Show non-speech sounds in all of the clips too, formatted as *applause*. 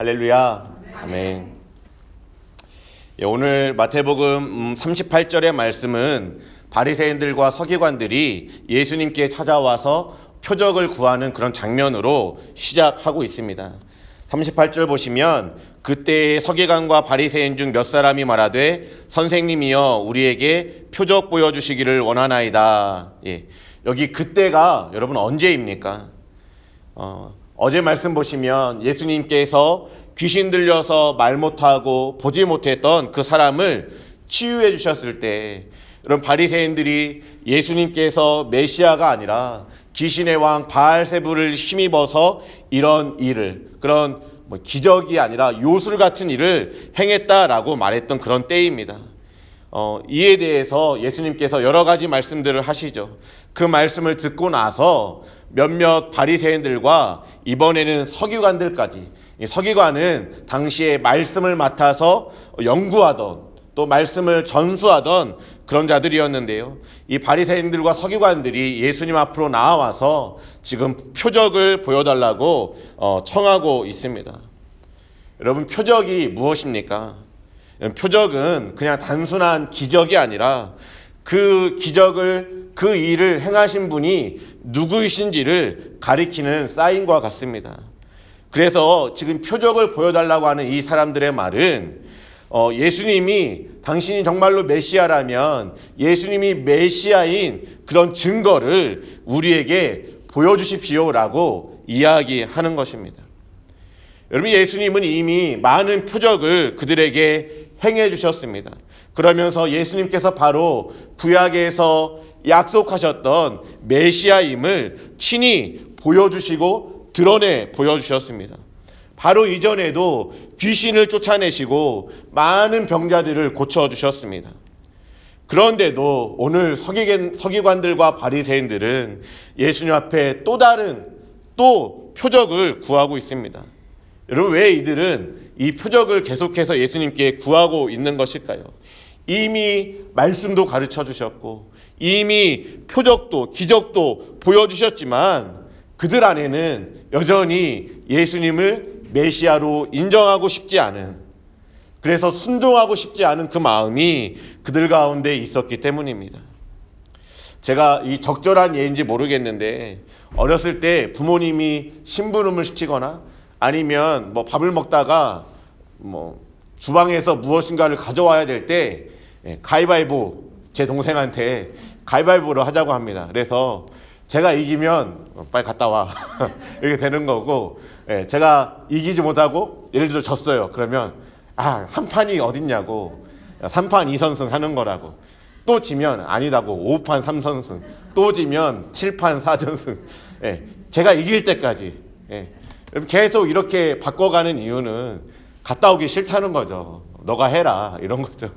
할렐루야. 아멘. 예, 오늘 마태복음 38절의 말씀은 바리새인들과 서기관들이 예수님께 찾아와서 표적을 구하는 그런 장면으로 시작하고 있습니다. 38절 보시면 그때의 서기관과 바리새인 중 몇 사람이 말하되 선생님이여 우리에게 표적 보여주시기를 원하나이다. 예, 여기 그때가 여러분 언제입니까? 어, 어제 말씀 보시면 예수님께서 귀신 들려서 말 못하고 보지 못했던 그 사람을 치유해 주셨을 때 여러분 바리새인들이 예수님께서 메시아가 아니라 귀신의 왕 바알세부를 힘입어서 이런 일을 그런 뭐 기적이 아니라 요술 같은 일을 행했다라고 말했던 그런 때입니다. 어, 이에 대해서 예수님께서 여러 가지 말씀들을 하시죠. 그 말씀을 듣고 나서 몇몇 바리새인들과 이번에는 서기관들까지 서기관은 당시에 말씀을 맡아서 연구하던 또 말씀을 전수하던 그런 자들이었는데요. 이 바리새인들과 서기관들이 예수님 앞으로 나와서 지금 표적을 보여달라고 어, 청하고 있습니다. 여러분 표적이 무엇입니까? 표적은 그냥 단순한 기적이 아니라 그 기적을 그 일을 행하신 분이 누구이신지를 가리키는 사인과 같습니다. 그래서 지금 표적을 보여달라고 하는 이 사람들의 말은 어, 예수님이 당신이 정말로 메시아라면 예수님이 메시아인 그런 증거를 우리에게 보여주십시오라고 이야기하는 것입니다. 여러분 예수님은 이미 많은 표적을 그들에게 행해 주셨습니다. 그러면서 예수님께서 바로 구약에서 약속하셨던 메시아임을 친히 보여주시고 드러내 보여주셨습니다. 바로 이전에도 귀신을 쫓아내시고 많은 병자들을 고쳐주셨습니다. 그런데도 오늘 서기관들과 바리새인들은 예수님 앞에 또 다른 또 표적을 구하고 있습니다. 여러분 왜 이들은 이 표적을 계속해서 예수님께 구하고 있는 것일까요? 이미 말씀도 가르쳐 주셨고 이미 표적도 기적도 보여주셨지만 그들 안에는 여전히 예수님을 메시아로 인정하고 싶지 않은 그래서 순종하고 싶지 않은 그 마음이 그들 가운데 있었기 때문입니다. 제가 이 적절한 예인지 모르겠는데 어렸을 때 부모님이 심부름을 시키거나 아니면 뭐 밥을 먹다가 뭐 주방에서 무엇인가를 가져와야 될때 예, 가위바위보 제 동생한테 가위바위보를 하자고 합니다. 그래서 제가 이기면 어, 빨리 갔다 와 *laughs* 이렇게 되는 거고 예, 제가 이기지 못하고 예를 들어 졌어요. 그러면 아 한 판이 어딨냐고 3판 2선승 하는 거라고 또 지면 아니다고 5판 3선승 또 지면 7판 4전승 예, 제가 이길 때까지 예, 계속 이렇게 바꿔가는 이유는 갔다 오기 싫다는 거죠. 너가 해라 이런 거죠.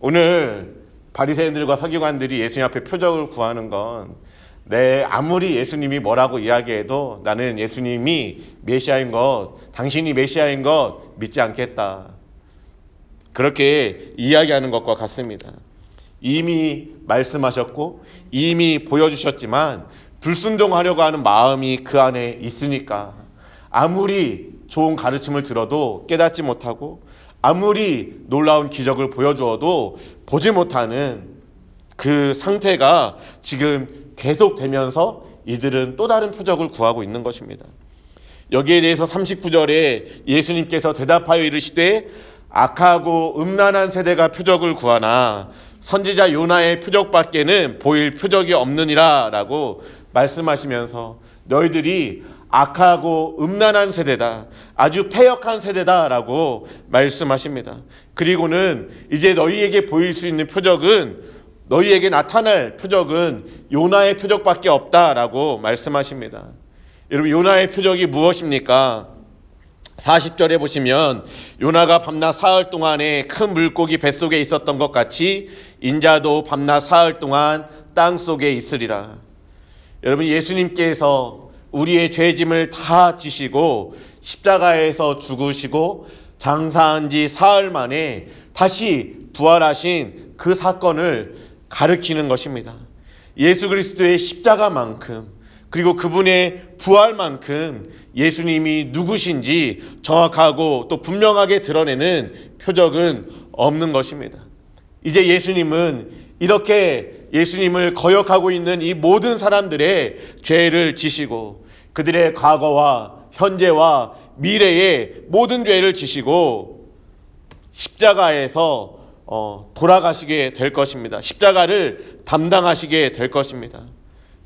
오늘 바리새인들과 서기관들이 예수님 앞에 표적을 구하는 건 내 아무리 예수님이 뭐라고 이야기해도 나는 예수님이 메시아인 것, 당신이 메시아인 것 믿지 않겠다. 그렇게 이야기하는 것과 같습니다. 이미 말씀하셨고 이미 보여주셨지만 불순종하려고 하는 마음이 그 안에 있으니까 아무리 좋은 가르침을 들어도 깨닫지 못하고 아무리 놀라운 기적을 보여주어도 보지 못하는 그 상태가 지금 계속되면서 이들은 또 다른 표적을 구하고 있는 것입니다. 여기에 대해서 39절에 예수님께서 대답하여 이르시되 악하고 음란한 세대가 표적을 구하나 선지자 요나의 표적밖에는 보일 표적이 없느니라 라고 말씀하시면서 너희들이 악하고 음란한 세대다. 아주 폐역한 세대다라고 말씀하십니다. 그리고는 이제 너희에게 보일 수 있는 표적은 너희에게 나타날 표적은 요나의 표적밖에 없다라고 말씀하십니다. 여러분 요나의 표적이 무엇입니까? 40절에 보시면 요나가 밤낮 사흘 동안에 큰 물고기 뱃속에 있었던 것 같이 인자도 밤낮 사흘 동안 땅 속에 있으리라. 여러분 예수님께서 우리의 죄짐을 다 지시고 십자가에서 죽으시고 장사한 지 사흘 만에 다시 부활하신 그 사건을 가르키는 것입니다. 예수 그리스도의 십자가만큼 그리고 그분의 부활만큼 예수님이 누구신지 정확하고 또 분명하게 드러내는 표적은 없는 것입니다. 이제 예수님은 이렇게 예수님을 거역하고 있는 이 모든 사람들의 죄를 지시고 그들의 과거와 현재와 미래의 모든 죄를 지시고 십자가에서 어, 돌아가시게 될 것입니다. 십자가를 담당하시게 될 것입니다.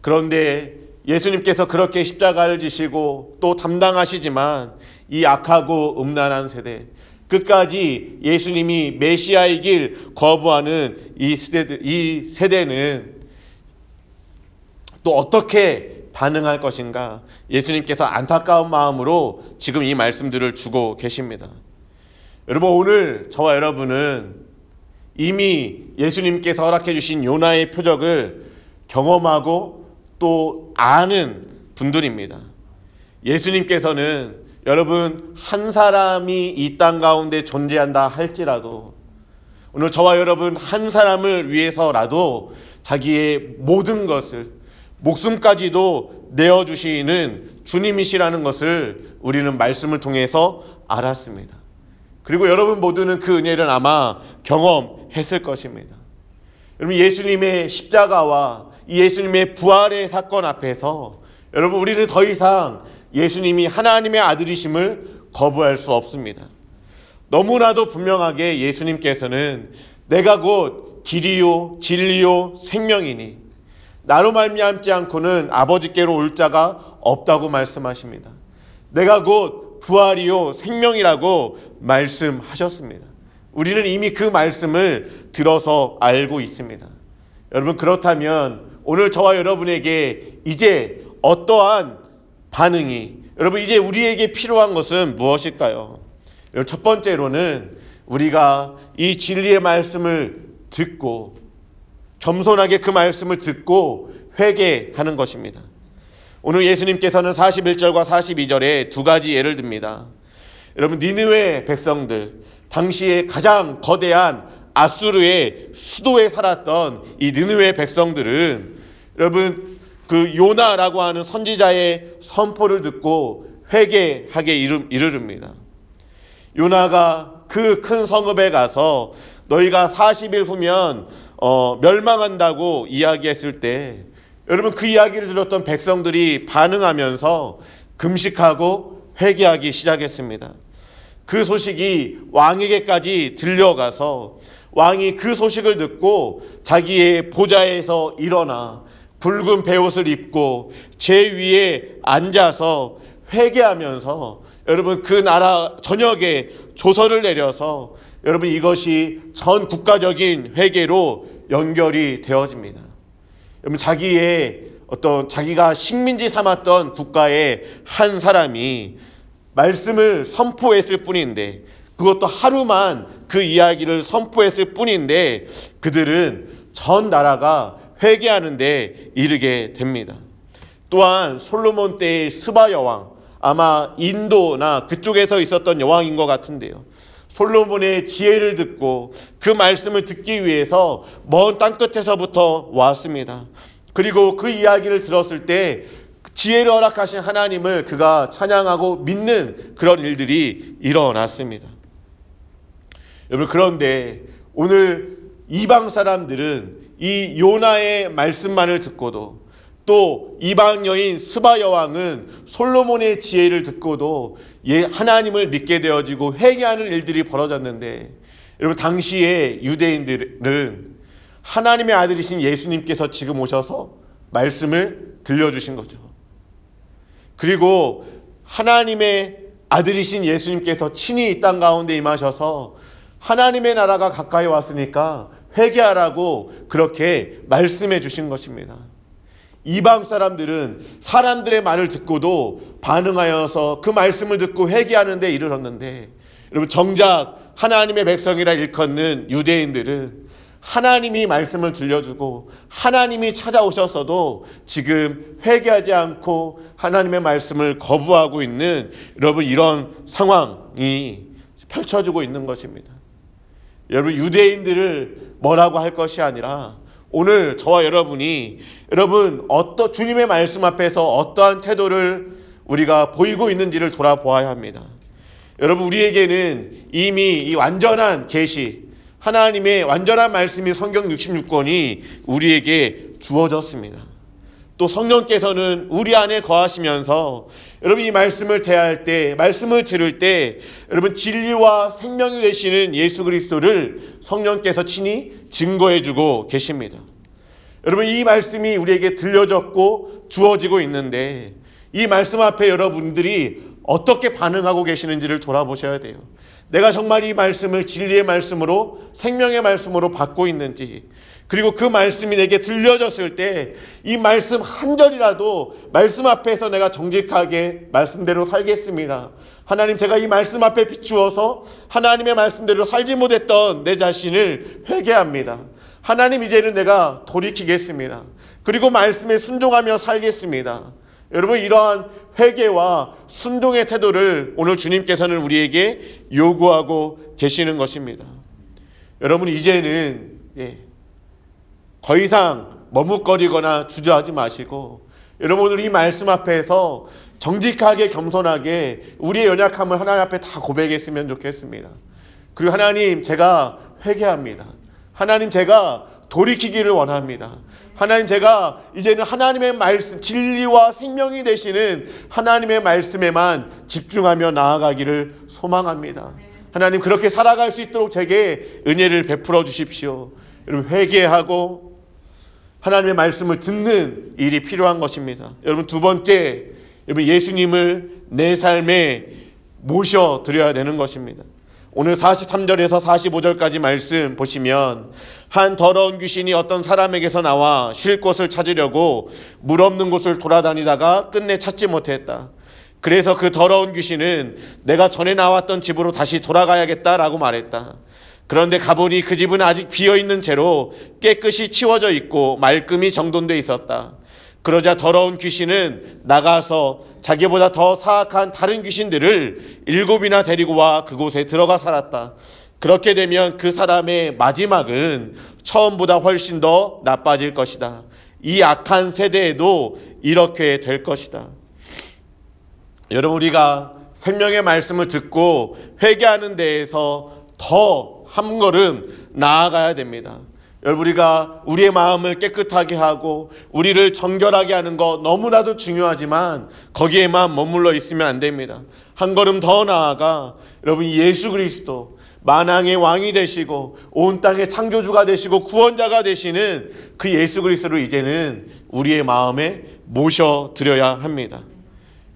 그런데 예수님께서 그렇게 십자가를 지시고 또 담당하시지만 이 악하고 음란한 세대, 끝까지 예수님이 메시아의 길 거부하는 이 세대, 이 세대는 또 어떻게 반응할 것인가? 예수님께서 안타까운 마음으로 지금 이 말씀들을 주고 계십니다. 여러분, 오늘 저와 여러분은 이미 예수님께서 허락해 주신 요나의 표적을 경험하고 또 아는 분들입니다. 예수님께서는 여러분 한 사람이 이 땅 가운데 존재한다 할지라도 오늘 저와 여러분 한 사람을 위해서라도 자기의 모든 것을 목숨까지도 내어 주시는 주님이시라는 것을 우리는 말씀을 통해서 알았습니다. 그리고 여러분 모두는 그 은혜를 아마 경험했을 것입니다. 여러분 예수님의 십자가와 예수님의 부활의 사건 앞에서 여러분 우리는 더 이상 예수님이 하나님의 아들이심을 거부할 수 없습니다. 너무나도 분명하게 예수님께서는 내가 곧 길이요 진리요 생명이니 나로 말미암지 않고는 아버지께로 올 자가 없다고 말씀하십니다. 내가 곧 부활이요 생명이라고 말씀하셨습니다. 우리는 이미 그 말씀을 들어서 알고 있습니다. 여러분 그렇다면 오늘 저와 여러분에게 이제 어떠한 반응이 여러분 이제 우리에게 필요한 것은 무엇일까요? 첫 번째로는 우리가 이 진리의 말씀을 듣고 겸손하게 그 말씀을 듣고 회개하는 것입니다. 오늘 예수님께서는 41절과 42절에 두 가지 예를 듭니다. 여러분 니느웨 백성들 당시에 가장 거대한 아수르의 수도에 살았던 이 느느웨 백성들은 여러분 그 요나라고 하는 선지자의 선포를 듣고 회개하게 이르릅니다. 요나가 그 큰 성읍에 가서 너희가 40일 후면 어, 멸망한다고 이야기했을 때 여러분 그 이야기를 들었던 백성들이 반응하면서 금식하고 회개하기 시작했습니다. 그 소식이 왕에게까지 들려가서 왕이 그 소식을 듣고 자기의 보좌에서 일어나 붉은 베옷을 입고 제 위에 앉아서 회개하면서 여러분 그 나라 전역에 조서를 내려서 여러분 이것이 전 국가적인 회개로 연결이 되어집니다. 여러분 자기의 어떤 자기가 식민지 삼았던 국가의 한 사람이 말씀을 선포했을 뿐인데 그것도 하루만 그 이야기를 선포했을 뿐인데 그들은 전 나라가 회개하는데 이르게 됩니다. 또한 솔로몬 때의 스바 여왕 아마 인도나 그쪽에서 있었던 여왕인 것 같은데요. 솔로몬의 지혜를 듣고 그 말씀을 듣기 위해서 먼 땅끝에서부터 왔습니다. 그리고 그 이야기를 들었을 때 지혜를 허락하신 하나님을 그가 찬양하고 믿는 그런 일들이 일어났습니다. 여러분 그런데 오늘 이방 사람들은 이 요나의 말씀만을 듣고도 또 이방 여인 스바 여왕은 솔로몬의 지혜를 듣고도 예, 하나님을 믿게 되어지고 회개하는 일들이 벌어졌는데 여러분 당시에 유대인들은 하나님의 아들이신 예수님께서 지금 오셔서 말씀을 들려주신 거죠. 그리고 하나님의 아들이신 예수님께서 친히 이 땅 가운데 임하셔서 하나님의 나라가 가까이 왔으니까 회개하라고 그렇게 말씀해 주신 것입니다. 이방 사람들은 사람들의 말을 듣고도 반응하여서 그 말씀을 듣고 회개하는 데 이르렀는데 여러분 정작 하나님의 백성이라 일컫는 유대인들은 하나님이 말씀을 들려주고 하나님이 찾아오셨어도 지금 회개하지 않고 하나님의 말씀을 거부하고 있는 여러분 이런 상황이 펼쳐지고 있는 것입니다. 여러분 유대인들을 뭐라고 할 것이 아니라 오늘 저와 여러분이 여러분 어떤 주님의 말씀 앞에서 어떠한 태도를 우리가 보이고 있는지를 돌아보아야 합니다. 여러분 우리에게는 이미 이 완전한 계시 하나님의 완전한 말씀이 성경 66권이 우리에게 주어졌습니다. 또 성령께서는 우리 안에 거하시면서 여러분 이 말씀을 대할 때, 말씀을 들을 때 여러분 진리와 생명이 되시는 예수 그리스도를 성령께서 친히 증거해 주고 계십니다. 여러분 이 말씀이 우리에게 들려졌고 주어지고 있는데 이 말씀 앞에 여러분들이 어떻게 반응하고 계시는지를 돌아보셔야 돼요. 내가 정말 이 말씀을 진리의 말씀으로 생명의 말씀으로 받고 있는지 그리고 그 말씀이 내게 들려졌을 때 이 말씀 한 절이라도 말씀 앞에서 내가 정직하게 말씀대로 살겠습니다. 하나님 제가 이 말씀 앞에 비추어서 하나님의 말씀대로 살지 못했던 내 자신을 회개합니다. 하나님 이제는 내가 돌이키겠습니다. 그리고 말씀에 순종하며 살겠습니다. 여러분 이러한 회개와 순종의 태도를 오늘 주님께서는 우리에게 요구하고 계시는 것입니다. 여러분 이제는 예, 더 이상 머뭇거리거나 주저하지 마시고 여러분 오늘 이 말씀 앞에서 정직하게 겸손하게 우리의 연약함을 하나님 앞에 다 고백했으면 좋겠습니다. 그리고 하나님 제가 회개합니다. 하나님 제가 돌이키기를 원합니다. 하나님 제가 이제는 하나님의 말씀 진리와 생명이 되시는 하나님의 말씀에만 집중하며 나아가기를 소망합니다. 하나님 그렇게 살아갈 수 있도록 제게 은혜를 베풀어 주십시오. 여러분 회개하고 하나님의 말씀을 듣는 일이 필요한 것입니다. 여러분 두 번째 여러분 예수님을 내 삶에 모셔 드려야 되는 것입니다. 오늘 43절에서 45절까지 말씀 보시면 한 더러운 귀신이 어떤 사람에게서 나와 쉴 곳을 찾으려고 물 없는 곳을 돌아다니다가 끝내 찾지 못했다. 그래서 그 더러운 귀신은 내가 전에 나왔던 집으로 다시 돌아가야겠다라고 말했다. 그런데 가보니 그 집은 아직 비어 있는 채로 깨끗이 치워져 있고 말끔히 정돈돼 있었다. 그러자 더러운 귀신은 나가서 자기보다 더 사악한 다른 귀신들을 일곱이나 데리고 와 그곳에 들어가 살았다. 그렇게 되면 그 사람의 마지막은 처음보다 훨씬 더 나빠질 것이다. 이 악한 세대에도 이렇게 될 것이다. 여러분 우리가 생명의 말씀을 듣고 회개하는 데에서 더 한 걸음 나아가야 됩니다. 여러분 우리가 우리의 마음을 깨끗하게 하고 우리를 정결하게 하는 것 너무나도 중요하지만 거기에만 머물러 있으면 안 됩니다. 한 걸음 더 나아가 여러분 예수 그리스도 만왕의 왕이 되시고 온 땅의 창조주가 되시고 구원자가 되시는 그 예수 그리스도를 이제는 우리의 마음에 모셔 드려야 합니다.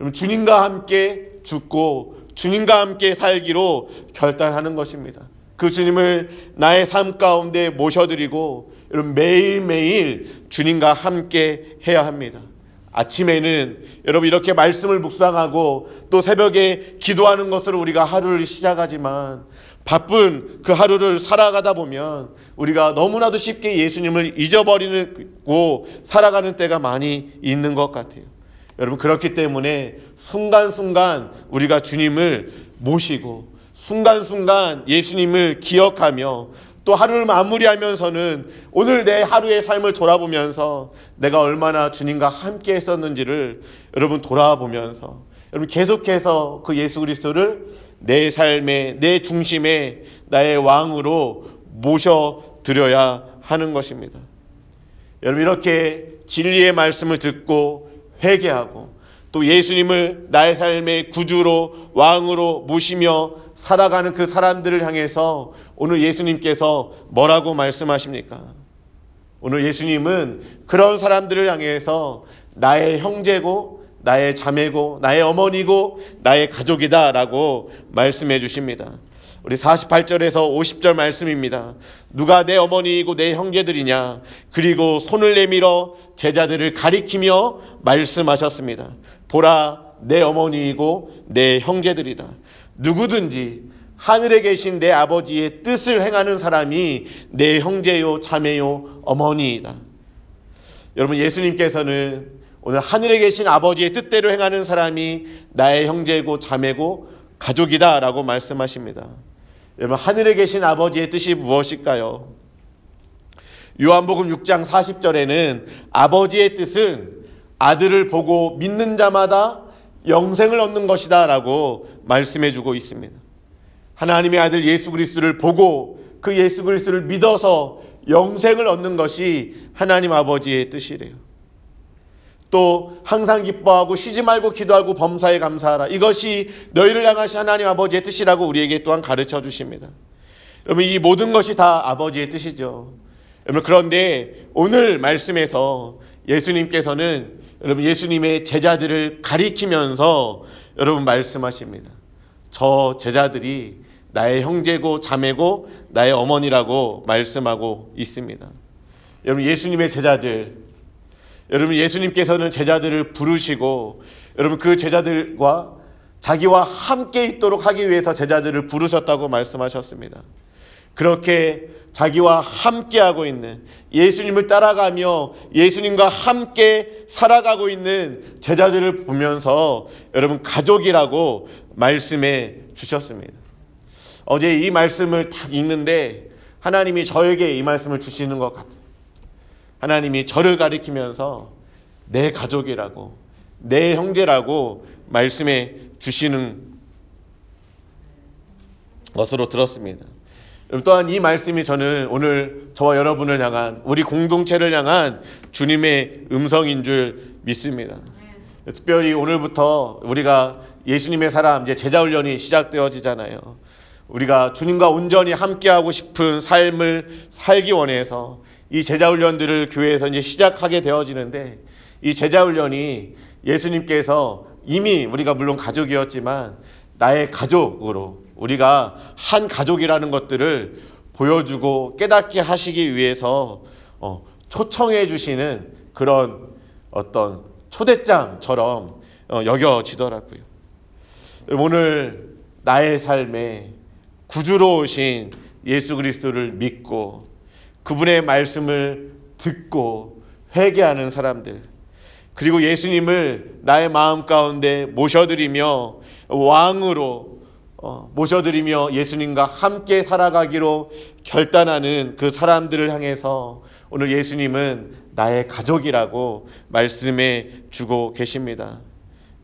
여러분 주님과 함께 죽고 주님과 함께 살기로 결단하는 것입니다. 그 주님을 나의 삶 가운데 모셔드리고 여러분 매일매일 주님과 함께 해야 합니다. 아침에는 여러분 이렇게 말씀을 묵상하고 또 새벽에 기도하는 것으로 우리가 하루를 시작하지만 바쁜 그 하루를 살아가다 보면 우리가 너무나도 쉽게 예수님을 잊어버리고 살아가는 때가 많이 있는 것 같아요. 여러분 그렇기 때문에 순간순간 우리가 주님을 모시고 순간순간 예수님을 기억하며 또 하루를 마무리하면서는 오늘 내 하루의 삶을 돌아보면서 내가 얼마나 주님과 함께 했었는지를 여러분 돌아보면서 여러분 계속해서 그 예수 그리스도를 내 삶의 내 중심에 나의 왕으로 모셔 드려야 하는 것입니다. 여러분 이렇게 진리의 말씀을 듣고 회개하고 또 예수님을 나의 삶의 구주로 왕으로 모시며 살아가는 그 사람들을 향해서 오늘 예수님께서 뭐라고 말씀하십니까? 오늘 예수님은 그런 사람들을 향해서 나의 형제고 나의 자매고 나의 어머니고 나의 가족이다라고 말씀해 주십니다. 우리 48절에서 50절 말씀입니다. 누가 내 어머니이고 내 형제들이냐? 그리고 손을 내밀어 제자들을 가리키며 말씀하셨습니다. 보라, 내 어머니이고 내 형제들이다. 누구든지 하늘에 계신 내 아버지의 뜻을 행하는 사람이 내 형제요, 자매요, 어머니이다. 여러분, 예수님께서는 오늘 하늘에 계신 아버지의 뜻대로 행하는 사람이 나의 형제고, 자매고, 가족이다. 라고 말씀하십니다. 여러분, 하늘에 계신 아버지의 뜻이 무엇일까요? 요한복음 6장 40절에는 아버지의 뜻은 아들을 보고 믿는 자마다 영생을 얻는 것이다 라고 말씀해 주고 있습니다. 하나님의 아들 예수 그리스도를 보고 그 예수 그리스도를 믿어서 영생을 얻는 것이 하나님 아버지의 뜻이래요. 또 항상 기뻐하고 쉬지 말고 기도하고 범사에 감사하라. 이것이 너희를 향하신 하나님 아버지의 뜻이라고 우리에게 또한 가르쳐 주십니다. 여러분 이 모든 것이 다 아버지의 뜻이죠. 여러분 그런데 오늘 말씀에서 예수님께서는 여러분 예수님의 제자들을 가리키면서 여러분 말씀하십니다. 저 제자들이 나의 형제고 자매고 나의 어머니라고 말씀하고 있습니다. 여러분 예수님의 제자들 여러분 예수님께서는 제자들을 부르시고 여러분 그 제자들과 자기와 함께 있도록 하기 위해서 제자들을 부르셨다고 말씀하셨습니다. 그렇게 자기와 함께하고 있는 예수님을 따라가며 예수님과 함께 살아가고 있는 제자들을 보면서 여러분 가족이라고 말씀해 주셨습니다. 어제 이 말씀을 딱 읽는데 하나님이 저에게 이 말씀을 주시는 것 같아요. 하나님이 저를 가리키면서 내 가족이라고 내 형제라고 말씀해 주시는 것으로 들었습니다. 또한 이 말씀이 저는 오늘 저와 여러분을 향한 우리 공동체를 향한 주님의 음성인 줄 믿습니다. 특별히 오늘부터 우리가 예수님의 사람 이제 제자 훈련이 시작되어지잖아요. 우리가 주님과 온전히 함께하고 싶은 삶을 살기 원해서 이 제자 훈련들을 교회에서 이제 시작하게 되어지는데 이 제자 훈련이 예수님께서 이미 우리가 물론 가족이었지만 나의 가족으로 우리가 한 가족이라는 것들을 보여주고 깨닫게 하시기 위해서 어, 초청해 주시는 그런 어떤 초대장처럼 어, 여겨지더라고요. 오늘 나의 삶에 구주로 오신 예수 그리스도를 믿고 그분의 말씀을 듣고 회개하는 사람들 그리고 예수님을 나의 마음 가운데 모셔드리며 왕으로 어, 모셔드리며 예수님과 함께 살아가기로 결단하는 그 사람들을 향해서 오늘 예수님은 나의 가족이라고 말씀해 주고 계십니다.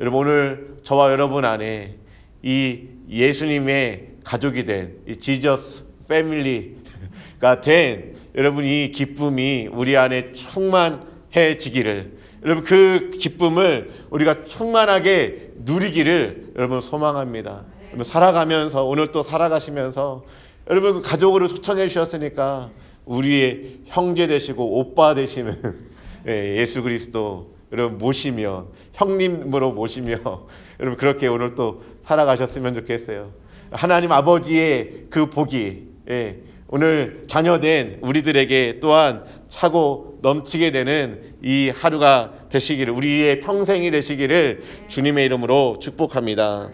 여러분 오늘 저와 여러분 안에 이 예수님의 가족이 된 이 지저스 패밀리가 된 여러분 이 기쁨이 우리 안에 충만해지기를 여러분 그 기쁨을 우리가 충만하게 누리기를 여러분 소망합니다. 살아가면서 오늘 또 살아가시면서 여러분 그 가족으로 초청해 주셨으니까 우리의 형제 되시고 오빠 되시는 *laughs* 예, 예수 그리스도 여러분 모시며 형님으로 모시며 *laughs* 여러분 그렇게 오늘 또 살아가셨으면 좋겠어요. 하나님 아버지의 그 복이 예, 오늘 자녀된 우리들에게 또한 차고 넘치게 되는 이 하루가 되시기를 우리의 평생이 되시기를 주님의 이름으로 축복합니다.